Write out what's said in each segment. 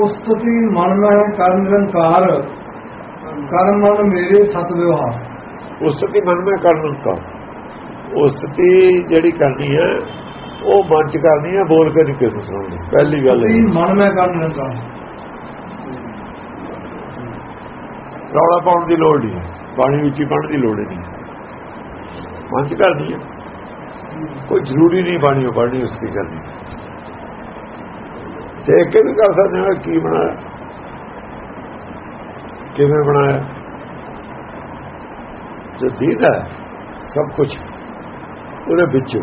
ਉਸਤਤੀ ਮਨ ਮੈਂ ਕਰ ਨਿਰੰਕਾਰ ਕਰਮ ਮਨ ਮੇਰੇ ਸਤ ਵਿਵਹਾਰ ਉਸਤਤੀ ਮਨ ਮੈਂ ਕਰਨ ਕਾ ਉਸਤਤੀ ਜਿਹੜੀ ਕਰਨੀ ਹੈ ਉਹ ਮਨ ਚ ਕਰਨੀ ਹੈ ਬੋਲ ਕੇ ਨਹੀਂ ਕਿਸੇ ਨੂੰ ਸੁਣਾਉਣੀ ਪਹਿਲੀ ਗੱਲ ਇਹ ਮਨ ਮੈਂ ਕਰ ਨਿਰੰਕਾਰ। ਰੌਲਾ ਪਾਉਣ ਦੀ ਲੋੜ ਨਹੀਂ ਪਾਣੀ ਵਿੱਚ ਹੀ ਪੜਨ ਦੀ ਲੋੜ ਹੀ ਨਹੀਂ ਮਨ ਚ ਕਰਨੀ ਹੈ। ਕੋਈ ਜ਼ਰੂਰੀ ਨਹੀਂ ਬਾਣੀ ਉਹ ਪੜਨੀ ਉਸਤੀ ਕਰਨੀ ਦੇਖ ਕੇ ਵੀ ਕਰ ਸਕਦੇ ਹਾਂ, ਕੀ ਬਣਾਇਆ? ਕਿਵੇਂ ਬਣਾਇਆ? ਜੋ ਦੀਦਾ ਸਭ ਕੁਝ ਉਹਦੇ ਵਿੱਚ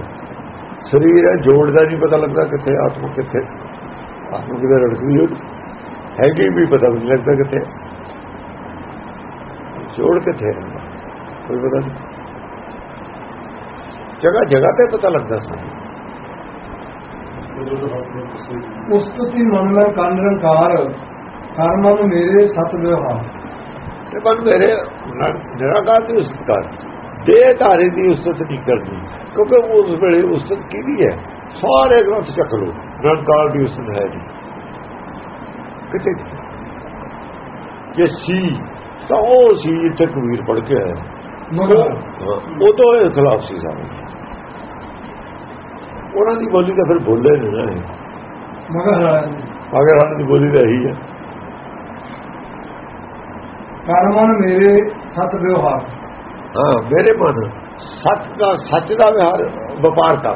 ਸਰੀਰ ਹੈ ਜੋੜਦਾ ਨਹੀਂ ਪਤਾ ਲੱਗਦਾ ਕਿੱਥੇ, ਆਤਮਾ ਕਿੱਥੇ। ਆਤਮਾ ਕਿਤੇ ਰੜਕਦੀ ਹੋ ਹੈਗੀ ਵੀ ਪਤਾ ਨਹੀਂ ਲੱਗਦਾ ਕਿੱਥੇ। ਜੋੜ ਕਿੱਥੇ ਹੈ? ਕੋਈ ਪਤਾ ਨਹੀਂ। ਜਗ੍ਹਾ ਜਗ੍ਹਾ ਤੇ ਪਤਾ ਲੱਗਦਾ ਸਾਨੂੰ। ਉਸਤਤੀ ਮਨ ਮੈਂ ਕਰ ਨਿਰੰਕਾਰ ਕਰਮ ਮਨ ਮੇਰੇ ਸਤ ਵਿਵਹਾਰ। ਤੇ ਮਨ ਮੇਰੇ ਨਿਰਾਕਾਰ ਦੀ ਉਸਤਕਾਰ ਦੇ ਧਾਰੇ ਦੀ ਉਸਤਤ ਨਹੀਂ ਕਰਨੀ ਕਿਉਂਕਿ ਉਸ ਵੇਲੇ ਉਸਤਤ ਕਿਹਦੀ ਹੈ? ਸਾਰੇ ਗ੍ਰੰਥ ਚੱਕ ਲੋ ਨਿਰੰਕਾਰ ਦੀ ਉਸਤਤ ਹੈ ਨਹੀਂ। ਕਿਤੇ ਜੇ ਸੀ ਤਾਂ ਉਹ ਸੀ ਜਿੱਥੇ ਕਬੀਰ ਪੜ ਕੇ ਆਇਆ। ਮਗਰ ਉਹ ਤੋਂ ਇਹ ਖਿਲਾਫ ਸੀ ਸਾਰੇ ਉਹਨਾਂ ਦੀ ਬੋਲੀ ਤਾਂ ਫਿਰ ਬੋਲੇ ਨਹੀਂ ਨਾ। ਮਗਰ ਅਗਰ ਉਹਨਾਂ ਦੀ ਬੋਲੀ ਤਾਂ ਇਹੀ ਹੈ ਕਰਮ ਮਨ ਮੇਰੇ ਸਤ ਵਿਵਹਾਰ। ਹਾਂ ਮੇਰੇ ਮਨ। ਸੱਚ ਦਾ ਸੱਚ ਦਾ ਵਿਹਾਰ ਵਪਾਰ ਦਾ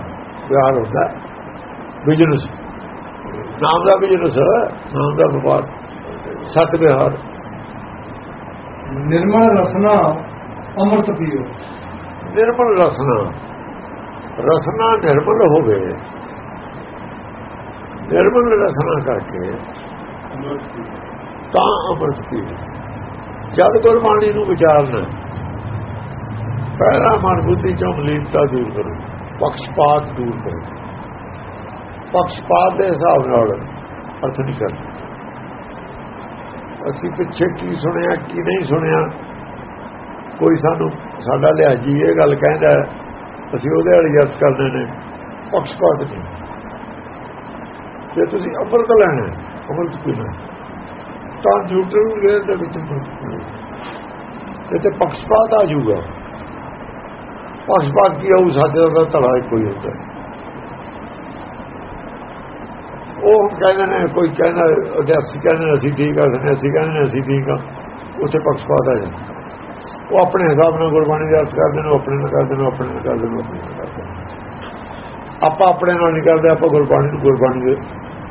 ਵਿਹਾਰ ਹੁੰਦਾ ਬਿਜ਼ਨਸ। ਨਾਮ ਦਾ ਬਿਜ਼ਨਸ ਨਾਮ ਦਾ ਵਪਾਰ। ਸਤ ਵਿਹਾਰ। ਨਿਰਮਲ ਰਸਨਾ ਅੰਮ੍ਰਿਤ ਪੀਓ। ਨਿਰਮਲ ਰਸਨਾ। ਰਸਨਾ ਨਿਰਮਲ ਹੋਵੇ। ਨਿਰਮਲ ਰਸਨਾ ਕਰਕੇ ਤਾਂ ਅੰਮ੍ਰਿਤ ਪੀਓ ਜਦ ਗੁਰਬਾਣੀ ਨੂੰ ਵਿਚਾਰਨਾ ਪਹਿਲਾ ਮਨ ਬੁੱਧੀ ਚੋਂ ਮਲੀਨਤਾ ਦੂਰ ਕਰੋ, ਪਕਸ਼ਪਾਤ ਦੂਰ ਕਰੋ। ਪਕਸ਼ਪਾਤ ਦੇ ਹਿਸਾਬ ਨਾਲ ਅਰਥ ਨਹੀਂ ਕਰਨਾ। ਅਸੀਂ ਪਿੱਛੇ ਕੀ ਸੁਣਿਆ, ਕੀ ਨਹੀਂ ਸੁਣਿਆ, ਕੋਈ ਸਾਨੂੰ ਸਾਡਾ ਲਿਆਜੀ ਇਹ ਗੱਲ ਕਹਿੰਦਾ ਅਸੀਂ ਉਹਦੇ ਵਾਲੀ ਅਰਥ ਕਰਦੇ ਨੇ ਪਕਸ਼ਪਾਤ ਨਹੀਂ ਜੇ ਤੁਸੀਂ ਅੰਮ੍ਰਿਤ ਲੈਣਾ ਹੈ, ਅੰਮ੍ਰਿਤ ਪੀਣਾ ਤਾਂ ਨਿਊਟਰਲ ਵੇਅ ਦੇ ਵਿੱਚ ਤੇ ਤੇ ਪਕਸ਼ਪਾਤ ਆ ਜਾਊਗਾ। ਪਕਸ਼ਪਾਤ ਕੀ ਹੋਊ ਸਾਡੇ ਦਾ ਧੜਾ ਇੱਕੋ ਹੀ ਹੁੰਦਾ। ਹੈ। ਉਹ ਹੁਣ ਕਹਿੰਦੇ ਨੇ ਕੋਈ ਕਹਿੰਦਾ ਅਧਿਆਸੀ ਕਹਿੰਦੇ ਨੇ ਅਸੀਂ ਠੀਕ ਆ ਅਸੀਂ ਕਹਿੰਦੇ ਨੇ ਅਸੀਂ ਠੀਕ ਆ। ਉੱਥੇ ਪਕਸ਼ਪਾਤ ਆ ਜਾਂਦਾ। ਉਹ ਆਪਣੇ ਹਿਸਾਬ ਨਾਲ ਗੁਰਬਾਣੀ ਦਾ ਅਰਥ ਕਰਦੇ ਨੇ, ਉਹ ਆਪਣੇ ਨਾਲ ਕਰਦੇ ਨੇ ਆਪਣੇ ਨਾਲ ਕਰਦੇ ਨੇ ਆਪਣੇ ਨਾਲ ਕਰਦੇ ਨੇ ਆਪਾਂ ਆਪਣੇ ਨਾਲ ਨਹੀਂ ਕਰਦੇ, ਆਪਾਂ ਗੁਰਬਾਣੀ ਨੂੰ ਗੁਰਬਾਣੀ ਦੇ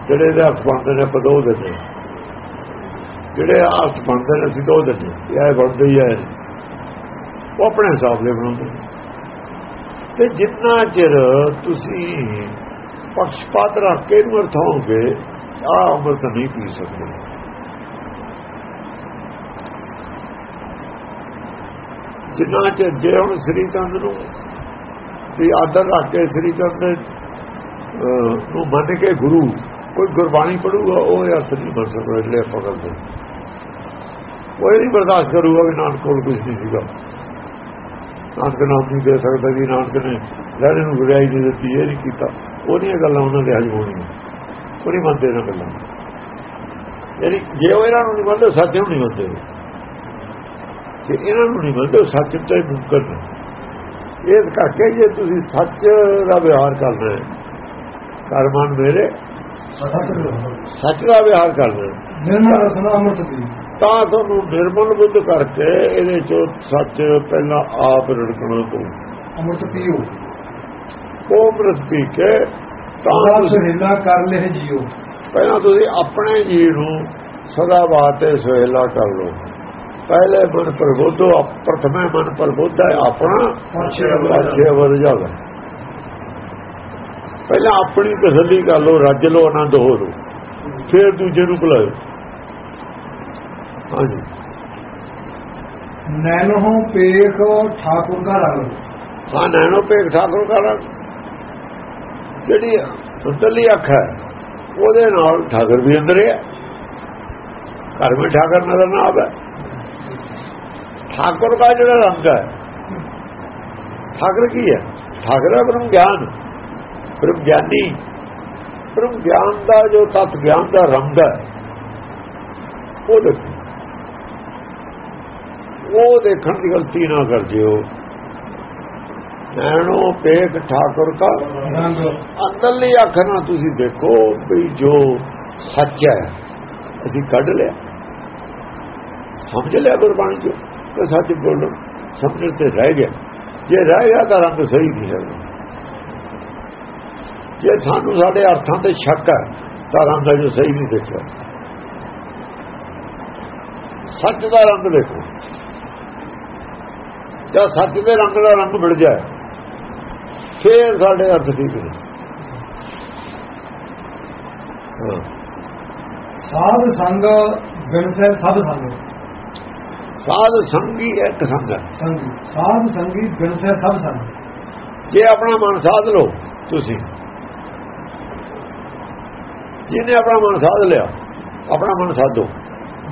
ਜਿਹੜੇ ਇਹਦੇ ਅਰਥ ਬਣਦੇ ਨੇ, ਆਪਾਂ ਦੋ ਦਿੰਦੇ ਹਾਂ। ਜਿਹੜੇ ਅਰਥ ਬਣਦੇ ਨੇ, ਅਸੀਂ ਦੋ ਦਿੰਦੇ ਹਾਂ। ਇਹ ਬਣਦੇ ਹੀ ਹੈ ਉਹ ਆਪਣੇ ਹਿਸਾਬ ਨਾਲ ਬਣਾਉਂਦੇ ਨੇ। ਤੇ ਜਿੰਨਾ ਚਿਰ ਤੁਸੀਂ ਪਕਸ਼ਪਾਤ ਰੱਖ ਕੇ ਨੂੰ ਅਰਥਾਓਗੇ ਆ ਅੰਮ੍ਰਿਤ ਨਹੀਂ ਪੀ ਸਕਦੇ ਜਿੰਨਾ ਚਿਰ ਜੇ ਹੁਣ ਸ੍ਰੀ ਚੰਦ ਨੂੰ ਦੀ ਆਦਰ ਰੱਖ ਕੇ ਸ੍ਰੀ ਚੰਦ ਦੇ, ਨੂੰ ਮੰਨ ਕੇ ਗੁਰੂ ਕੋਈ ਗੁਰਬਾਣੀ ਪੜੂਗਾ ਉਹ ਅਰਥ ਨਹੀਂ ਬਣ ਸਕਦਾ ਜਿਹੜੇ ਆਪਾਂ ਕਰਦੇ ਉਹ ਇਹ ਨਹੀਂ ਬਰਦਾਸ਼ਤ ਕਰੂਗਾ ਵੀ ਨਾਨਕ ਕੋਲ ਕੁਝ ਨਹੀਂ ਸੀਗਾ। ਨਾਨਕ ਨਾਮ ਨਹੀਂ ਦੇ ਸਕਦਾ ਜੀ ਨਾਨਕ ਨੇ ਲੈਣੇ ਨੂੰ ਗੁਰਿਆਈ ਨਹੀਂ ਦਿੱਤੀ ਇਹ ਨਹੀਂ ਕੀਤਾ। ਉਹਦੀਆਂ ਗੱਲਾਂ ਉਹਨਾਂ ਦੇ ਹਜਮ ਹੋਣੀਆਂ। ਉਹ ਨਹੀਂ ਮੰਨਦੇ ਇਹਨਾਂ ਗੱਲਾਂ। ਯਾਨੀ ਜੇ ਉਹ ਇਹਨਾਂ ਨੂੰ ਨਹੀਂ ਮੰਨਦੇ ਸੱਚ ਨੂੰ ਨਹੀਂ ਮੰਨਦੇ। ਕਿ ਇਹਨਾਂ ਨੂੰ ਨਹੀਂ ਮੰਨਦੇ ਸੱਚ ਤੇ ਮੁਕਰ ਨੇ। ਇਸ ਕਰਕੇ ਜੇ ਤੁਸੀਂ ਸੱਚ ਦਾ ਵਿਹਾਰ ਕਰਨਾ ਹੈ ਕਰਮਨ ਮੇਰੇ ਸੱਚ ਦਾ ਵਿਹਾਰ। ਕਰਨਾ ਹੈ, ਨਿਰਮਲ ਰਸਨਾ ਅੰਮ੍ਰਿਤ ਪੀਓ ਤਾਂ ਤੁਹਾਨੂੰ ਨਿਰਮਲ ਬੁੱਧ ਕਰਕੇ ਇਹਦੇ ਚੋਂ ਸੱਚ ਪਹਿਲਾਂ ਆਪ ਰੜਕਣਾ ਪਊ। ਅੰਮ੍ਰਿਤ ਪੀਓ। ਉਹ ਅੰਮ੍ਰਿਤ ਪੀ ਕੇ ਤਾਂ ਸੁਹੇਲਾ ਕਰ ਲਿਹ ਜੀਓ। ਪਹਿਲਾਂ ਤੁਸੀਂ ਆਪਣੇ ਜੀ ਨੂੰ ਸਦਾ ਬਾਤੇ ਸੁਹੇਲਾ ਕਰ ਲਓ। ਪਹਿਲੇ ਮਨ ਪ੍ਰਬੋਧੋ ਪ੍ਰਥਮੇ ਮਨ ਪ੍ਰਬੋਧ ਆਪਣਾ ਪਾਛੇ ਵਧ ਜਾਵੇ ਪਹਿਲਾਂ ਆਪਣੀ ਤਸੱਲੀ ਕਰ ਲਓ ਰੱਜ ਲਓ ਆਨੰਦ ਹੋ ਲਓ। ਫਿਰ ਦੂਜੇ ਨੂੰ ਬੁਲਾਓ ਹਾਂਜੀ। ਨੈਨੋ ਪੇਖ ਠਾਕੁਰ ਦਾ ਰੰਗ ਹਾਂ ਨੈਣੋ ਭੇਖ ਠਾਕੁਰ ਕਰਾਂ ਜਿਹੜੀ ਅੰਦਰਲੀ ਅੱਖ ਹੈ ਉਹਦੇ ਨਾਲ ਠਾਕੁਰ ਵੀ ਅੰਦਰ ਹੈ। ਘਰ ਵਿੱਚ ਠਾਕੁਰ ਨਜ਼ਰ ਨਾ ਆਵੇ। ਠਾਕੁਰ ਦਾ ਜਿਹੜਾ ਰੰਗ ਹੈ। ਠਾਕੁਰ ਕੀ ਹੈ? ਠਾਕੁਰ ਹੈ ਬ੍ਰਹਮ ਗਿਆਨ। ਬ੍ਰਹਮ ਗਿਆਨੀ। ਬ੍ਰਹਮ ਗਿਆਨ ਦਾ ਜੋ ਤਤ ਗਿਆਨ ਦਾ ਰੰਗ ਹੈ ਉਹ ਦੇਖੋ। ਉਹ ਦੇਖਣ ਦੀ ਗਲਤੀ ਨਾ ਕਰ ਜਿਓ ਨੈਣੋ ਪੇਖ ਠਾਕੁਰ ਰੰਗ। ਅੰਦਰਲੀ ਅੱਖ ਨਾਲ ਤੁਸੀਂ ਦੇਖੋ ਵੀ ਜੋ ਸੱਚ ਹੈ ਅਸੀਂ ਕੱਢ ਲਿਆ। ਸਮਝ ਲਿਆ ਗੁਰਬਾਣੀ ਜੋ ਕਿ ਸੱਚ ਬੋਲ ਸਮਝ ਤੇ ਰਹਿ ਗਿਆ। ਜੇ ਰਹਿ ਗਿਆ ਤਾਂ ਰੰਗ ਸਹੀ ਨਹੀਂ ਹੈ ਜੇ ਸਾਨੂੰ ਸਾਡੇ ਅਰਥਾਂ ਤੇ ਸ਼ੱਕ ਹੈ, ਤਾਂ ਰੰਗ ਜੋ ਸਹੀ ਨਹੀਂ ਦੇਖਿਆ। ਸੱਚ ਦਾ ਰੰਗ ਦੇਖੋ। ਜਦ ਸੱਚ ਦੇ ਰੰਗ ਦਾ ਰੰਗ ਮਿਲ ਜਾਏ, ਫੇਰ ਸਾਡੇ ਅਰਥ ਠੀਕ ਨੇ। ਹਾਂ। ਸਾਧ ਸੰਗ ਬਿਨਸੈ ਸਭ ਸੰਗ। ਸਾਧ ਸੰਗੀ ਇੱਕ ਸੰਗ ਸਾਧ ਸੰਗੀ ਬਿਨਸੈ ਸਭ ਸੰਗ। ਜੇ ਆਪਣਾ ਮਨ ਸਾਧ ਲਓ ਤੁਸੀਂ। ਜਿਹਨੇ ਆਪਣਾ ਮਨ ਸਾਧ ਲਿਆ ਆਪਣਾ ਮਨ ਸਾਧੋ।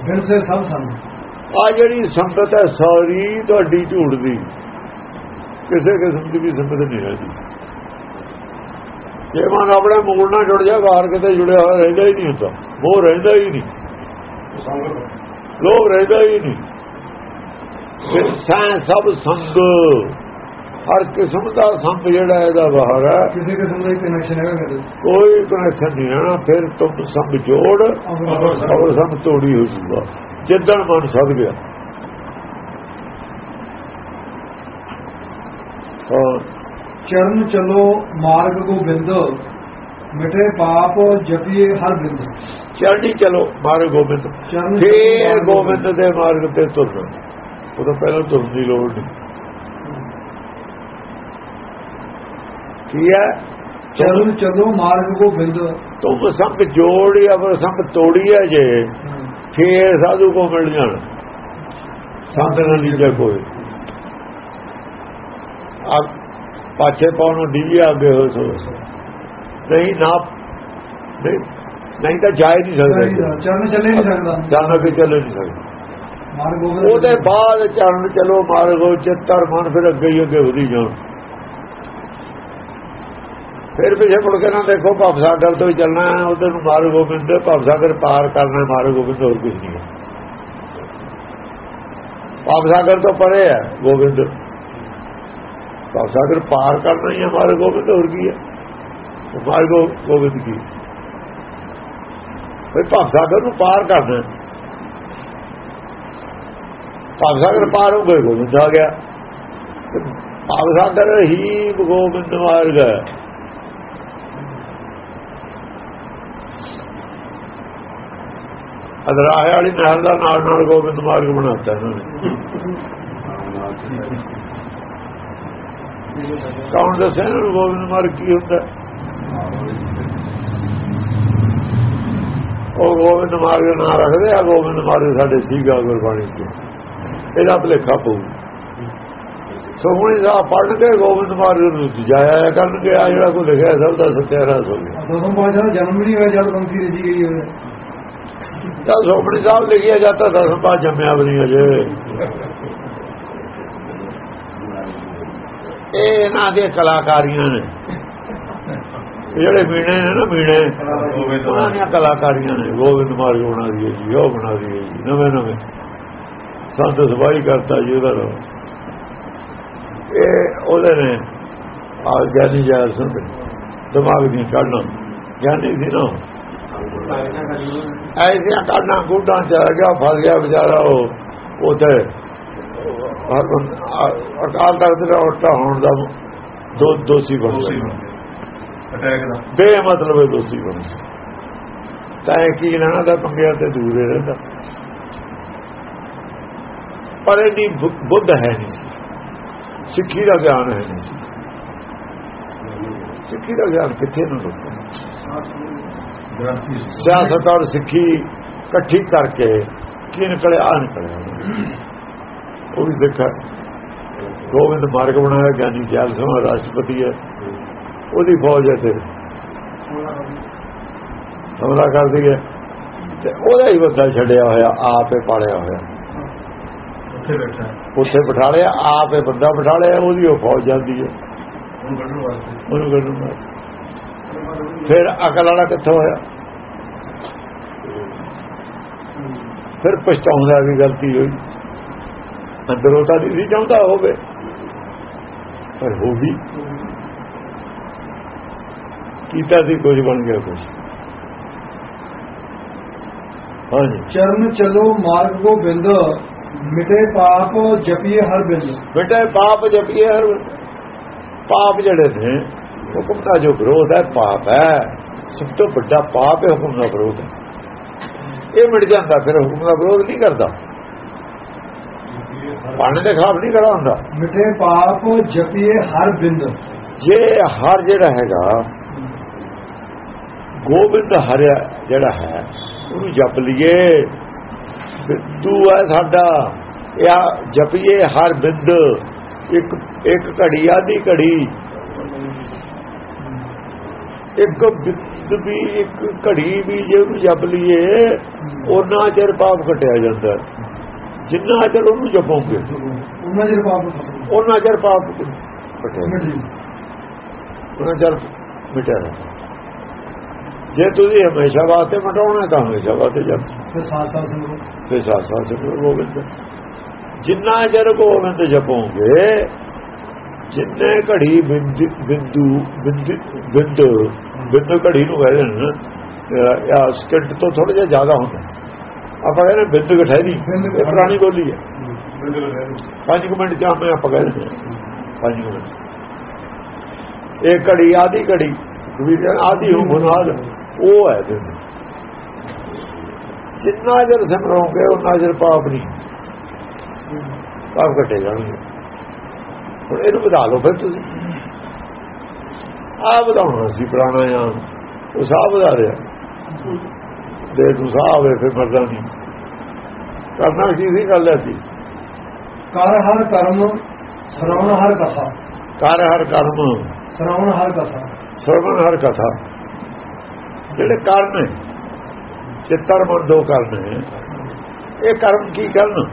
ਬਿਨਸੈ ਸਭ ਸੰਗ। ਆ ਜਿਹੜੀ ਸੰਗਤ ਹੈ ਸਾਰੀ ਤੁਹਾਡੀ ਝੂਠ ਦੀ। ਕਿਸੇ ਕਿਸਮ ਦੀ ਵੀ ਸੰਗਤ ਨਹੀਂ ਹੈ ਜੀ ਮਨ ਆਪਣੇ ਮੂਲ ਨਾਲ ਜੁੜ ਜਾ ਬਾਹਰ ਕਿਤੇ ਜੁੜਿਆ ਹੋਇਆ ਰਹਿੰਦਾ ਹੀ ਨਹੀਂ ਹੁੰਦਾ। ਉਹ ਰਹਿੰਦਾ ਹੀ ਨਹੀਂ। ਲੋਭ ਰਹਿੰਦਾ ਹੀ ਨਹੀਂ। ਸੈਂ ਸਭ ਸੰਗ। ਹਰ ਕਿਸਮ ਦਾ ਸੰਗ ਜਿਹੜਾ ਇਹਦਾ ਬਾਹਰ ਹੈ। ਕਿਸੇ ਕਿਸਮ ਦਾ ਕਨੈਕਸ਼ਨ ਹੈਗਾ ਕੋਈ ਕਨੈਕਸ਼ਨ ਨਹੀਂ ਰਹਿਣਾ ਫਿਰ ਤੁਮ ਸੰਗ ਜੋੜ। ਔਰ ਸੰਗ ਤੋੜੀ ਹੋ ਜੂਗਾ ਜਿੱਦਣ ਮਨ ਸਦ ਗਿਆ। ਹਾਂ। ਚਰਨ ਚਲੋ ਮਾਰਗ ਗੋਬਿੰਦ ਮਿਟੇ ਪਾਪ ਜਪੀਏ ਹਰ ਬਿੰਦ। ਚੜ੍ਹਨੀ ਚਲੋ ਮਾਰੇ ਗੋਬਿੰਦ। ਫੇਰ ਗੋਬਿੰਦ ਦੇ ਮਾਰਗ ਤੇ ਤੁਰਨਾ। ਉਹ ਤਾਂ ਪਹਿਲਾਂ ਤੁਰਨ ਦੀ ਲੋੜ ਨਹੀਂ। ਕੀ ਹੈ? ਚਰਨ ਚਲੋ ਮਾਰਗ ਗੋਬਿੰਦ ਤੁਮ ਸੰਗ ਜੋੜੀ ਅਵਰ ਸੰਗ ਤੋੜੀ ਹੈ ਜੇ ਫੇਰ ਸਾਧੂ ਕੋ ਮਿਲ ਜਾਣ। ਸੰਤ ਨਾਲ ਲੀਜਾ ਕੋਈ। ਆ ਪਾਛੇ ਪਾਉਣ ਨੂੰ ਡੀਵੀ ਅੱਗੇ ਹੋ ਸੋ ਨਹੀਂ ਨਾ ਨਹੀਂ ਤਾਂ ਜਾਇ ਨਹੀਂ ਸਕਦਾ। ਚਰਨ ਚੱਲੇ ਨਹੀਂ ਸਕਦਾ। ਜਾਣ ਕੇ ਚੱਲ ਨਹੀਂ ਸਕਦਾ। ਉਹਦੇ ਬਾਅਦ ਚੜਨ ਚਲੋ ਮਾਰਗੋ ਚਿੱਤਰ ਮਨ ਫਿਰ ਅੱਗੇ ਹੀ ਅੱਗੇ ਵਧੀ ਜਾਣ। ਫਿਰ ਪਿਛੇ ਮੁੜ ਕੇ ਨਾ ਦੇਖੋ ਭਵ ਸਾਗਰ ਤੋਂ ਹੀ ਚੱਲਣਾ ਹੈ ਉਧਰ ਨੂੰ ਮਾਰੂ ਗੋਬਿੰਦ ਭਵ ਸਾਗਰ ਪਾਰ ਕਰਨਾ ਮਾਰਗ ਗੋਬਿੰਦ ਹੋਰ ਕੁਝ ਨਹੀਂ ਹੈ। ਭਵ ਸਾਗਰ ਤੋਂ ਪਰੇ ਹੈ, ਗੋਬਿੰਦ। ਭਵ ਸਾਗਰ ਪਾਰ ਕਰਨਾ ਹੀ ਹੈ ਮਾਰਗ ਗੋਬਿੰਦ ਹੋਰ ਕੀ ਹੈ? ਮਾਰਗ ਗੋਬਿੰਦ ਕੀ? ਫਿਰ ਭਵ ਸਾਗਰ ਨੂੰ ਪਾਰ ਕਰਨਾ ਭਵ ਸਾਗਰ ਪਾਰ ਹੋ ਗਏ ਗੋਬਿੰਦ ਆ ਗਿਆ। ਭਵ ਸਾਗਰ ਹੀ ਗੋਬਿੰਦ ਮਾਰਗ ਹੈ। ਅਦਰਾਹੇ ਵਾਲੀ ਨਹਿਰ ਦਾ ਨਾਲ ਨਾਲ ਗੋਬਿੰਦ ਮਾਰਗ ਬਣਾਤਾ ਇਹਨਾਂ ਨੇ। ਕੌਣ ਦੱਸਿਆ ਇਹਨਾਂ ਨੂੰ ਗੋਬਿੰਦ ਮਾਰਗ ਕੀ ਹੁੰਦਾ? ਉਹ ਗੋਬਿੰਦ ਮਾਰਗ ਨਾ ਰੱਖਦੇ ਆ, ਗੋਬਿੰਦ ਮਾਰਗ ਸਾਡੇ ਸੀਗਾ ਗੁਰਬਾਣੀ ਚ ਇਹਦਾ ਭਲੇਖਾ ਪਊ ਸੋਹਣੀ ਸਾਹਿਬ ਪੜ੍ਹ ਕੇ ਗੋਬਿੰਦ ਮਾਰਗ ਨੂੰ ਜਾਇਆ ਕਰਨਗੇ ਆ ਜਿਹੜਾ ਕੋ ਲਿਖਿਆ ਸਭ ਦਾ ਸਤਿਆਰਾਸ ਹੋ ਗਿਆ। ਦੋਨੋਂ ਪਾਸ਼ਾ ਦਾ ਜਨਮ ਨਹੀਂ ਹੋਇਆ ਜਦ ਬੰਸੀ ਰਚੀ ਗਈ ਹੋਵੇ। ਤਾਂ ਸੋਪੜੀ ਸਾਹਿਬ ਲਿਖਿਆ ਜਾਂਦਾ ਦਸ ਪਾ ਜੰਮਿਆ ਵੀ ਨਹੀਂ ਅਜੇ। ਇਹ ਇਹਨਾਂ ਦੇ ਕਲਾਕਾਰੀਆਂ ਨੇ। ਇਹ ਜਿਹੜੇ ਮੀਣੇ ਨੇ ਨਾ ਮੀਣੇ ਉਹਨਾਂ ਦੀਆਂ ਕਲਾਕਾਰੀਆਂ ਨੇ। ਗੋਬਿੰਦ ਮਾਰਗ ਬਣਾ ਦਈਏ ਜੀ ਉਹ ਬਣਾ ਦਈਏ ਜੀ ਨਵੇਂ ਨਵੇਂ ਸੰਤ ਸਵਾਈ ਕਰਤਾ ਜੀ ਉਹਦਾ ਰੋ ਇਹ ਉਹਦੇ ਨੇ ਆ ਗਿਆਨੀ ਜਾਲ ਸਿੰਘ ਦਿਮਾਗ ਦੀ ਕੱਢਣਾ ਗਿਆਨੀ ਸੀ ਨਾ ਐਸੀਆਂ ਕਾਢਾਂ ਗੁੱਡਾਂ ਚ ਆ ਗਿਆ ਫਸ ਗਿਆ ਵਿਚਾਰਾ ਉਹ ਉਥੇ। ਅਕਾਲ ਤਖਤ ਦਾ ਉਲਟਾ ਹੋਣ ਦਾ ਦੋ ਦੋਸ਼ੀ ਬਣ ਗਿਆ ਅਟੈਕ ਦਾ। ਬੇ ਮਤਲਬ ਦੋਸ਼ੀ ਬਣ ਗਿਆ ਤਾਂ ਕੀ ਲੈਣਾ ਦਾ ਪੰਗਿਆ ਤੇ ਦੂਰ ਰਹਿੰਦਾ। ਪਰ ਇਹਦੀ ਬੁੱਧ ਹੈ ਨਹੀਂ ਸੀ। ਸਿੱਖੀ ਦਾ ਗਿਆਨ ਹੈ ਨਹੀਂ ਸੀ। ਸਿੱਖੀ ਦਾ ਗਿਆਨ ਕਿੱਥੇ ਨੂੰ ਰੁਕਦਾ? ਸਿਆਸਤ ਔਰ ਸਿੱਖੀ ਇਕੱਠੀ ਕਰਕੇ ਕੀ ਨਿਕਲਿਆ? ਆ ਨਿਕਲਿਆ। ਉਹ ਵੀ ਸਿੱਖ ਗੋਬਿੰਦ ਮਾਰਗ ਬਣਾਇਆ, ਗਿਆਨੀ ਜੈਲ ਸਿੰਘ ਰਾਸ਼ਟਰਪਤੀ ਹੈ। ਉਹਦੀ ਫੌਜ ਹੈ ਤੇ ਹਮਲਾ ਕਰਦੀ ਹੈ। ਤੇ ਉਹਦਾ ਹੀ ਬੰਦਾ ਛੱਡਿਆ ਹੋਇਆ, ਆਪੇ ਪਾਲਿਆ ਹੋਇਆ। ਉੱਥੇ ਬੈਠਾ। ਉੱਥੇ ਬਿਠਾ ਲਿਆ ਆਪੇ ਬੰਦਾ ਬਿਠਾ ਲਿਆ ਉਹਦੀ ਉਹ ਫੌਜ ਜਾਂਦੀ ਹੈ। ਉਹਨੂੰ ਕੱਢਣ ਵਾਸਤੇ। ਉਹਨੂੰ ਕੱਢੂਗਾ ਫਿਰ ਅਕਲ ਵਾਲਾ ਕਿੱਥੋਂ ਹੋਇਆ? ਫਿਰ ਪਛਤਾਉਂਦਾ ਵੀ ਗਲਤੀ ਹੋਈ। ਅੰਦਰੋਂ ਤਾਂ ਨਹੀਂ ਚਾਹੁੰਦਾ ਹੋਵੇ। ਪਰ ਹੋ ਗਈ। ਕੀਤਾ ਸੀ ਕੁਝ ਬਣ ਗਿਆ ਕੁਝ। ਹਾਂਜੀ। ਚਰਨ ਚਲੋ ਮਾਰਗ ਕੋ ਬਿੰਦ ਮਿਟੇ ਪਾਪ ਜਪੀਏ ਹਰ ਬਿੰਦ ਬੇਟਾ ਪਾਪ ਜਪੀਏ ਹਰ। ਪਾਪ ਜਿਹੜੇ ਨੇ ਹੁਕਮ ਦਾ ਜੋ ਵਿਰੋਧ ਹੈ ਪਾਪ ਹੈ। ਸਭ ਤੋਂ ਵੱਡਾ ਪਾਪ ਹੈ ਹੁਕਮ ਦਾ ਵਿਰੋਧ। ਹੈ ਇਹ ਮਿਟ ਜਾਂਦਾ ਫਿਰ ਹੁਕਮ ਦਾ ਵਿਰੋਧ ਨਹੀਂ ਕਰਦਾ। ਪਾਣੇ ਦੇ ਖਿਲਾਫ ਨਹੀਂ ਖੜਾ ਹੁੰਦਾ। ਮਿਟੇ ਪਾਪ ਜਪੀਏ ਹਰ ਬਿੰਦ। ਜੇ ਹਰ ਜਿਹੜਾ ਹੈਗਾ ਗੋਬਿੰਦ ਹਰਿਆ ਜਿਹੜਾ ਹੈ ਉਹਨੂੰ ਜਪ ਲਈਏ। ਬਿੰਦੂ ਹੈ ਸਾਡਾ। ਇਹ ਜਪੀਏ ਹਰ ਬਿੰਦ। ਇੱਕ ਇੱਕ ਘੜੀ ਆਦੀ ਘੜੀ। ਇੱਕ ਬਿੰਦ ਵੀ ਇੱਕ ਘੜੀ ਵੀ ਜੇ ਉਹਨੂੰ ਜਪ ਲਈਏ ਉਹਨਾਂ ਚਿਰ ਪਾਪ ਕਟਿਆ ਜਾਂਦਾ। ਜਿੰਨਾ ਚਿਰ ਉਹਨੂੰ ਜਪੋਗੇ ਉਹਨਾਂ ਜਿਹੜੇ ਪਾਪ ਉਹਨਾਂ ਚਿਰ ਪਾਪ ਜੀ ਉਹਨਾਂ ਚਿਰ ਮਿਟਿਆ। ਜੇ ਤੁਸੀਂ ਹਮੇਸ਼ਾ ਵਾਸਤੇ ਮਟਾਉਣਾ ਤਾਂ ਹਮੇਸ਼ਾ ਵਾਸਤੇ ਜਪ। ਫਿਰ ਸਾਥ ਸਾਥ ਸੰਗੋ ਤੇ ਸਾਥ ਸਾਥ ਸਿਮਰੋ ਗੋਬਿੰਦ। ਜਿੰਨਾ ਚਿਰ ਗੋਬਿੰਦ ਜਪੋਗੇ ਜਿੰਨੇ ਘੜੀ ਬਿੰਦ- ਬਿੰਦੂ ਬਿੰਦ ਘੜੀ ਨੂੰ ਕਹਿੰਦੇ ਨੇ ਇਹ ਸਕਿੰਟ ਤੋਂ ਥੋੜਾ ਜਿਹਾ ਜ਼ਿਆਦਾ ਹੁੰਦਾ। ਆਪਾਂ ਕਹਿੰਦੇ ਬਿੰਦ ਘਟਾਈ ਬਿੰਦ ਇਹ ਪੁਰਾਣੀ ਬੋਲੀ ਹੈ। 5 ਮਿੰਟ ਜਾਂ ਮੈਂ ਆਪਾਂ ਕਹਿੰਦੇ 5 ਮਿੰਟ। ਇਹ ਘੜੀ ਆਦੀ ਘੜੀ ਕਬੀਰ ਆਦੀ ਹੋ। ਬੁਨਾਦ ਉਹ ਹੈ ਬਿੰਦ। ਜਿੰਨਾ ਜਰ ਸਿਮਰੋਗੇ ਉਹਨਾਂ ਜਰ ਪਾਪ ਨਹੀਂ। ਪਾਪ ਘਟੇ ਜਾਣਗੇ। ਹੁਣ ਇਹਨੂੰ ਵਧਾ ਲਓ ਫਿਰ ਤੁਸੀਂ। ਆ ਵਧਾਉਣਾ ਸੀ ਪ੍ਰਾਣਾਯਾਮ ਉਹ ਸਾਹ ਵਧਾ ਰਿਹਾ। ਦੇ ਨੂੰ ਸਾਹ ਆਵੇ ਫਿਰ ਮਰਦਾ ਨਹੀਂ। ਕਰਨਾ ਕੀ ਸੀ ਗੱਲ ਹੈ ਸੀ ਕਰ ਹਰ ਕਰਮ ਸ਼ਰਵਣ ਹਰ ਕਥਾ। ਕਰ ਹਰ ਕਰਮ ਸ਼ਰਵਣ ਹਰ ਕਥਾ। ਸਰਵਣ ਹਰ ਕਥਾ। ਜਿਹੜੇ ਕਰਨ ਹੈ। ਚਿੱਤਰ ਮਨ ਦੋ ਕਰਨ ਹੈ ਇਹ ਕਰਮ ਕੀ ਕਰਨ?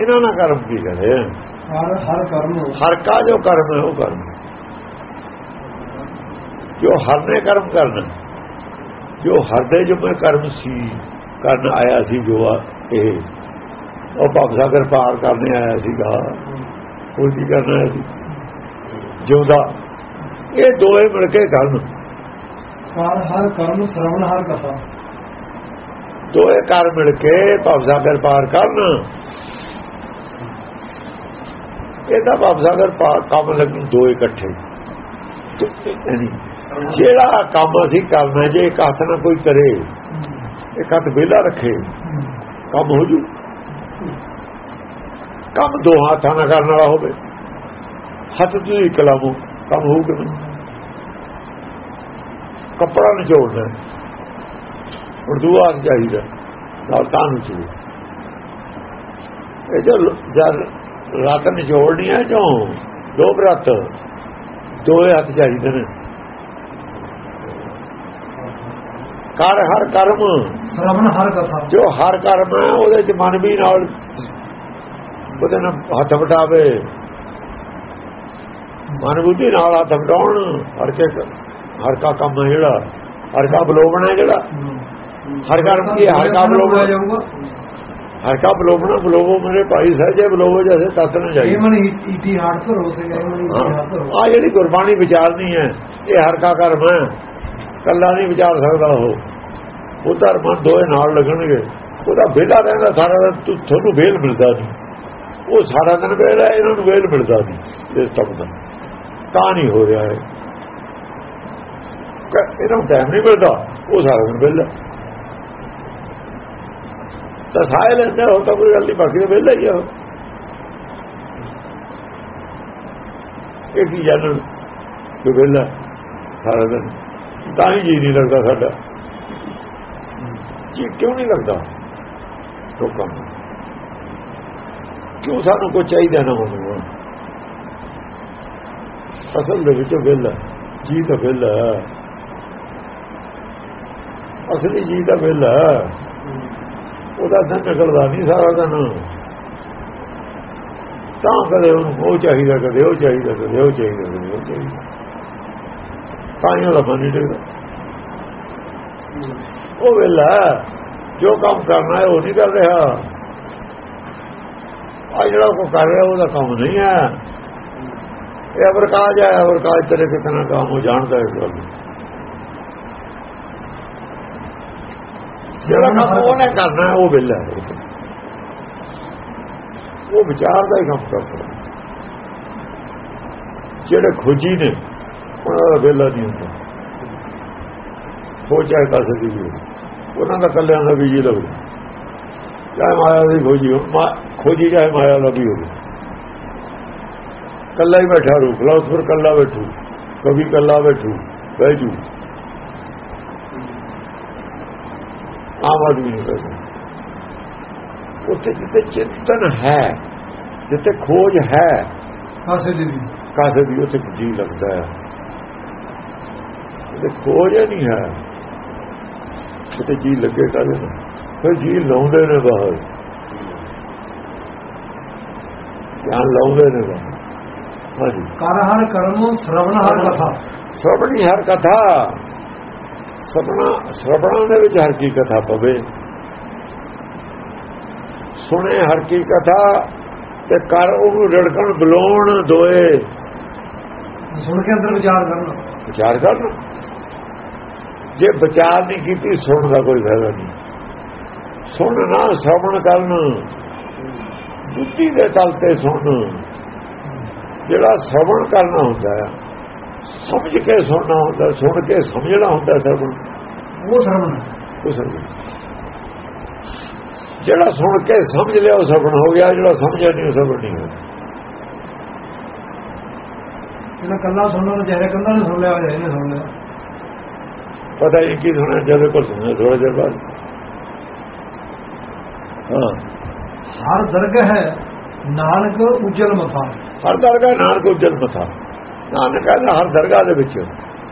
ਇਹਨਾਂ ਨਾਲ ਕਰਮ ਕੀ ਕਰੇ? ਹਰ ਕਰਮ ਹਰ ਕਾ ਜੋ ਕਰਮ ਹੈ ਉਹ ਕਰਮ। ਜੋ ਹਰ ਨੇ ਕਰਮ ਕਰਨਾ ਜੋ ਹਰ ਦੇ ਜੋ ਕਰਮ ਸੀ ਕਰਨ ਆਇਆ ਸੀ ਜੋ ਆ ਇਹ। ਉਹ ਭਵ ਸਾਗਰ ਪਾਰ ਕਰਨੇ ਆਇਆ ਸੀਗਾ। ਉਹ ਕੀ ਕਰਨਾ ਆਇਆ ਸੀ? ਜਿਉਂਦਾ। ਇਹ ਦੋਏ ਮਿਲ ਕੇ ਕਰਨ। ਕਰ ਹਰ ਕਰਮ ਸ਼ਰਵਣ ਹਰ ਕਥਾ। ਦੋਏ ਕਰ ਮਿਲ ਕੇ ਭਵ ਸਾਗਰ ਪਾਰ ਕਰਨ। ਇਹ ਤਾਂ ਭਵ ਸਾਗਰ ਪਾਰ ਕੰਮ ਲੱਗੂ, ਦੋ ਇਕੱਠੇ। ਜਿਹੜਾ ਕੰਮ ਅਸੀਂ ਕਰਨਾ, ਜੇ ਇੱਕ ਹੱਥ ਨਾਲ ਕੋਈ ਕਰੇ ਇੱਕ ਹੱਥ ਵਿਹਲਾ ਰੱਖੇ, ਕੰਮ ਹੋ ਜੂ। ਕੰਮ ਦੋ ਹੱਥਾਂ ਨਾਲ ਕਰਨ ਵਾਲਾ ਹੋਵੇ। ਹੱਥ ਤੁਸੀਂ ਇੱਕ ਲਾਵੋ ਕੰਮ ਹੋਊਗਾ ਕੱਪੜਾ ਨਿਚੋੜਨਾ ਦੂਆ ਹੱਥ ਚਾਹੀਦਾ ਨਾਲ ਤਾਂ ਨੂੰ ਚੂ ਇਹ ਜੋ ਜਦ ਰਾਤ ਨਿਚੋੜਨੀ ਹੈ ਜੋ ਦੋ ਬਰਤ ਦੋਏ ਹੱਥ ਚਾਹੀਦੇ ਨੇ। ਕਰ ਹਰ ਕਰਮ। ਸ਼ਰਵਣ ਹਰ ਕਥਾ ਜੋ ਹਰ ਕਰਮ ਹੈ ਉਹਦੇ ਚ ਮਨ ਵੀ ਨਾਲ ਉਹਦੇ ਨਾਲ ਹੱਥ ਵਟਾਵੇ। ਮਨ ਬੁੱਧੀ ਨਾਲ ਹੱਥ ਵਟਾਉਣ ਹਰ ਕੇ ਹਰ ਕਾ ਕੰਮ ਹੈ ਜਿਹੜਾ ਹਰ ਕਾ ਬਲੋਵਣਾ ਜਿਹੜਾ। ਹਰ ਕਰਮ ਕੀ? ਹਰ ਕਾ ਬਲੋਵਣਾ ਜਾਊਗਾ। ਹਰ ਕਾ ਬਲੋਵਣਾ ਬਲੋਵੋ ਮੇਰੇ ਭਾਈ ਸਹਜੇ ਬਲੋਵੋ ਜੈਸੇ ਤਤ ਨਾ ਜਾਈ ਇਹ ਮਨ ਈਟੀ ਹਾਰਟ ਤੋਂ ਹੋ। ਸਕੇ ਆ ਜਿਹੜੀ ਗੁਰਬਾਣੀ ਵਿਚਾਰਨੀ ਹੈ ਇਹ ਹਰ ਕਾ ਕਰਮ ਹੈ। ਕੱਲਾ ਨਹੀਂ ਵਿਚਾਰ ਸਕਦਾ ਉਹ। ਉਹ ਮਨ ਦੋਏ ਨਾਲ ਲੱਗਣਗੇ। ਉਹਦਾ ਵਿਹਲਾ ਰਹਿੰਦਾ ਸਾਰਾ ਦਿਨ ਤੁ- ਤੁਹਾਨੂੰ ਵੇਲ ਮਿਲਦਾ ਨਹੀਂ। ਉਹ ਸਾਰਾ ਦਿਨ ਵੇਲਾ ਇਹਨਾਂ ਨੂੰ ਵੇਲ ਮਿਲਦਾ ਨਹੀਂ ਇਸ ਤੱਕ ਦਾ ਤਾਂ ਨਹੀਂ ਹੋ ਰਿਹਾ ਹੈ ਕ- ਇਹਨਾਂ ਨੂੰ ਟਾਈਮ ਨਹੀਂ ਮਿਲਦਾ ਉਹ ਸਾਰਾ ਦਿਨ ਵੇਲਾ ਤਾਂ ਸਾਇ ਲੈਂਦਾ ਹੋ ਤਾਂ ਕੋਈ ਗੱਲ ਨਹੀਂ ਬਾਕੀ ਤਾਂ ਵਿਹਲਾ ਹੀ ਆ ਉਹ। ਇਹ ਕੀ ਜਾਣਨ ਕਿ ਵੇਲਾ ਸਾਰਾ ਦਿਨ। ਤਾਂ ਹੀ ਜੀ ਨਹੀਂ ਲੱਗਦਾ ਸਾਡਾ। ਜੀ ਕਿਉਂ ਨਹੀਂ ਲੱਗਦਾ? ਲੋਕਾਂ ਨੂੰ। ਕਿਉਂ ਸਾਨੂੰ ਕੋਈ ਚਾਹੀਦਾ ਨਾ ਹੋਵੇ? ਅਸਲ ਦੇ ਵਿੱਚ ਵਿਹਲਾ। ਜੀ ਤਾਂ ਵੇਲਾ ਅਸਲੀ ਜੀ ਤਾਂ ਵਿਹਲਾ ਉਹਦਾ ਦਿਨ ਨਿਕਲਦਾ ਨਹੀਂ ਸਾਰਾ ਦਿਨ। ਤਾਂ ਕਦੇ ਉਹਨੂੰ ਉਹ ਚਾਹੀਦਾ, ਕਦੇ ਉਹ ਚਾਹੀਦਾ, ਕਦੇ ਉਹ ਚਾਹੀਦਾ, ਕਦੇ ਉਹ ਚਾਹੀਦਾ। ਤਾਂ ਹੀ ਉਹਦਾ ਮਨ ਨਹੀਂ ਟਿਕਦਾ ਉਹ ਵੇਲਾ ਜੋ ਕੰਮ ਕਰਨਾ ਹੈ ਉਹ ਨਹੀਂ ਕਰ ਰਿਹਾ। ਆ ਜਿਹੜਾ ਕੋ ਕਰ ਰਿਹਾ, ਉਹਦਾ ਕੰਮ ਨਹੀਂ ਹੈ। ਇਹ ਅਵਰਕਾਜ ਹੈ, ਅਵਰਕਾਜ ਤੇਰੇ ਕਿਤਨਾ ਕੰਮ ਉਹ ਜਾਣਦਾ ਇਸ ਗੱਲ ਨੂੰ ਜਿਹੜਾ ਕੰਮ ਉਹਨੇ ਕਰਨਾ ਉਹ ਬਿੱਲ ਉਹ ਵਿਚਾਰ ਦਾ ਹੀ ਕੰਮ ਕਰ ਸਕਦਾ। ਜਿਹੜੇ ਖੋਜੀ ਨੇ, ਉਹਨਾਂ ਦਾ ਵਿਹਲਾ ਨਹੀਂ ਹੁੰਦਾ। ਹੋ ਚਾਹੇ ਕਾਸੇ ਦੀ ਵੀ ਉਹਨਾਂ ਦਾ ਕੱਲਿਆਂ ਦਾ ਵੀ ਜੀ ਲਵੇ ਚਾਹੇ ਮਾਇਆ ਦੀ ਖੋਜੀ ਹੋ ਖੋਜੀ ਚਾਹੇ ਮਾਇਆ ਦਾ ਵੀ ਹੋਵੇ। ਕੱਲਾ ਹੀ ਬੈਠਾ ਰੂਪ ਲਾ ਉਸ ਕੱਲਾ ਬੈਠੂ, ਕਵੀ ਕੱਲਾ ਬੈਠੂ, ਬਹਿ ਜੂ। ਆਦਮੀ ਨਹੀਂ ਕਰ ਸਕਦਾ ਉੱਥੇ ਜਿੱਤੇ ਚਿੰਤਨ ਹੈ ਜਿੱਤੇ ਖੋਜ ਹੈ ਕਾਸੇ ਦੀ ਕਾਸੇ ਦੀ ਉੱਥੇ ਜੀ ਲੱਗਦਾ ਹੈ। ਤੇ ਖੋਜ ਨਹੀਂ ਹੈ ਤੇ ਜੀ ਲੱਗੇ ਕਾਲੇ ਫਿਰ ਜੀ ਲਾਉਂਦੇ ਨੇ ਬਾਹਰ। ਧਿਆਨ ਲਾਉਂਦੇ ਨੇ ਬਾਹਰ। ਹਾਂਜੀ। ਕਰ ਹਰ ਕਰਮ ਸ਼ਰਵਣ ਹਰ ਕਥਾ। ਸ਼ਰਵਣੀ ਹਰ ਕਥਾ। ਸਪਨਾ ਸ਼ਰਵਣਾ ਦੇ ਵਿੱਚ ਹਰ ਕੀ ਕਥਾ ਪਵੇ। ਸੁਣੇ ਹਰ ਕੀ ਕਥਾ ਤੇ ਕਰ ਉਹਨੂੰ ਰੜਕਣ ਬਲਾਉਣ ਦੋਏ। ਸੁਣ ਕੇ ਅੰਦਰ ਵਿਚਾਰ ਕਰਨਾ। ਵਿਚਾਰ ਕਰਨਾ। ਜੇ ਵਿਚਾਰ ਨਹੀਂ ਕੀਤੀ ਸੁਣਨ ਦਾ ਕੋਈ ਫਾਇਦਾ ਨਹੀਂ। ਸੁਣਨਾ ਸ਼ਰਵਣ ਕਰਨ। ਬੁੱਧੀ ਦੇ ਤਲ ਤੇ ਸੁਣ। ਜਿਹੜਾ ਸ਼ਰਵਣ ਕਰਨਾ ਹੁੰਦਾ ਹੈ ਸਮਝ ਕੇ ਸੁਣਨਾ ਹੁੰਦਾ ਸੁਣ ਕੇ ਸਮਝਣਾ ਹੁੰਦਾ ਸ਼ਰਵਣ ਉਹ ਸ਼ਰਵਣ ਉਹ ਸ਼ਰਵਣ ਜਿਹੜਾ ਸੁਣ ਕੇ ਸਮਝ ਲਿਆ ਉਹ ਸ਼ਰਵਣ ਹੋ ਗਿਆ ਜਿਹੜਾ ਸਮਝਿਆ ਨਹੀਂ ਉਹ ਸ਼ਰਵਣ ਨਹੀਂ ਹੋਇਆ ਜਿਹੜਾ ਕੱਲਾ ਸੁਣਨ ਨੂੰ ਚਾਹੇ ਕੱਲਾ ਨੇ ਸੁਣ ਲਿਆ ਹੋਇਆ ਇਹਨੇ ਸੁਣ ਲਿਆ। ਪਤਾ ਨਹੀਂ ਕੀ ਸੁਣਿਆ ਜਦੋਂ ਕੋਲ ਸੁਣਿਆ ਥੋੜਾ ਜਿਹਾ ਬਾਅਦ। ਹਾਂ। ਹਰ ਦਰਗਹ ਹੈ ਨਾਨਕ ਉਜਲ ਮਥਾ। ਹਰ ਦਰਗਾਹ ਨਾਨਕ ਉਜਲ ਮਥਾ। ਨਾਨਕ ਕਹਿੰਦਾ ਹਰ ਦਰਗਾਹ ਦੇ ਵਿੱਚ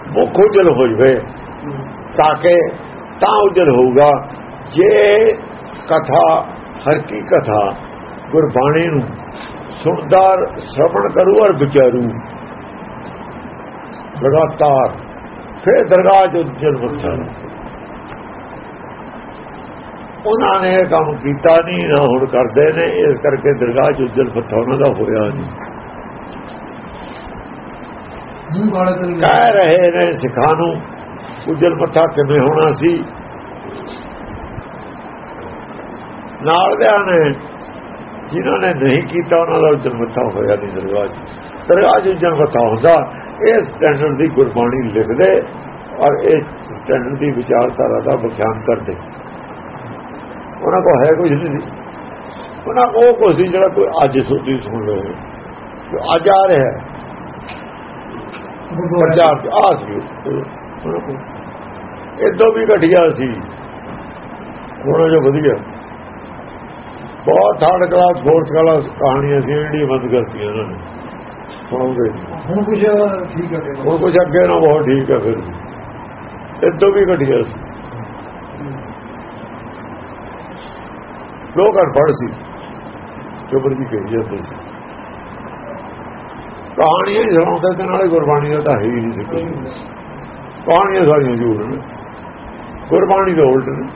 ਮੁੱਖ ਉਜਲ ਹੋ ਜਵੇ। ਤਾਂ ਕਿ ਤਾਂ ਉਜਲ ਹੋਊਗਾ। ਜੇ ਕਥਾ, ਹਰ ਕੀ ਕਥਾ ਗੁਰਬਾਣੀ ਨੂੰ ਸੁਣਦਾਰ, ਸ਼ਰਵਣ ਕਰੂ ਔਰ ਵਿਚਾਰੂ, ਲਗਾਤਾਰ ਫਿਰ ਦਰਗਾਹ ਚ ਉਜਲ ਮਥਾ ਉਹਨਾਂ ਨੇ ਕੰਮ ਕੀਤਾ ਨਹੀਂ, ਨਾ ਹੁਣ ਕਰਦੇ ਨੇ, ਇਸ ਕਰਕੇ ਦਰਗਾਹ ਚ ਉਜਲ ਮੱਥਾ ਉਹਨਾਂ ਦਾ ਹੋਇਆ ਨਹੀਂ। ਕਹਿ ਰਹੇ ਨੇ ਸਿੱਖਾਂ ਨੂੰ, ਉਜਲ ਮੱਥਾ ਕਿਵੇਂ ਹੋਣਾ ਸੀ? ਨਾਲ ਦੇ ਨੇ, ਜਿਨ੍ਹਾਂ ਨੇ ਨਹੀਂ ਕੀਤਾ, ਉਹਨਾਂ ਦਾ ਉਜਲ ਮੱਥਾ ਹੋਇਆ ਨਹੀਂ ਦਰਗਾਹ 'ਚ। ਦਰਗਾਹ ਉਜਲ ਮੱਥਾ ਹੁੰਦਾ, ਇਹ ਸਟੈਂਡਰਡ ਦੀ ਗੁਰਬਾਣੀ ਲਿਖਦੇ ਔਰ ਇਹ ਸਟੈਂਡਰਡ ਦੀ ਵਿਚਾਰਧਾਰਾ ਦਾ ਵਿਖਿਆਨ ਕਰਦੇ। ਉਹਨਾਂ ਕੋਲ ਹੈ ਕੁਝ ਨਹੀਂ ਸੀ। ਉਹਨਾਂ ਉਹ ਕੁਝ ਸੀ ਜਿਹੜਾ ਕੋਈ ਅੱਜ ਸੋਚੀ ਸੁਣ ਲਓ ਜੋ ਅੱਜ ਆ ਰਿਹਾ ਪ੍ਰਚਾਰ ਚ ਆ ਸੀ। ਇਦੋਂ ਵੀ ਘਟਿਆ ਸੀ। ਉਹਨਾਂ ਜੋ ਵਧੀਆ। ਬਹੁਤ ਥਰਡ ਕਲਾਸ ਫੋਰਥ ਕਲਾਸ ਕਹਾਣੀਆਂ ਸੀ ਜਿਹੜੀ ਬੰਦ ਕਰਤੀਆਂ ਉਹਨਾਂ ਨੇ। ਸੁਣਾਉਂਦੇ ਹੁਣ ਕੁਝ ਠੀਕ ਹੈ ਹੁਣ ਕੁਝ ਅੱਗੇ ਨਾ ਬਹੁਤ ਠੀਕ ਹੈ ਫਿਰ। ਇਦੋਂ ਵੀ ਘਟਿਆ ਸੀ। ਲੋਕ ਅਨਪੜ੍ਹ ਸੀ। ਜੋ ਮਰਜ਼ੀ ਕਹੀ ਜਾਂਦੇ ਸੀ ਕਹਾਣੀਆਂ ਹੀ ਸੁਣਾਉਂਦੇ ਤੇ ਨਾਲੇ ਗੁਰਬਾਣੀ ਦਾ ਤਾਂ ਹੈ ਹੀ ਨਹੀਂ ਸੀ ਕਹਾਣੀਆਂ ਸਾਰੀਆਂ ਝੂਠ ਨੇ। ਗੁਰਬਾਣੀ ਦਾ ਉਲਟ ਨੇ।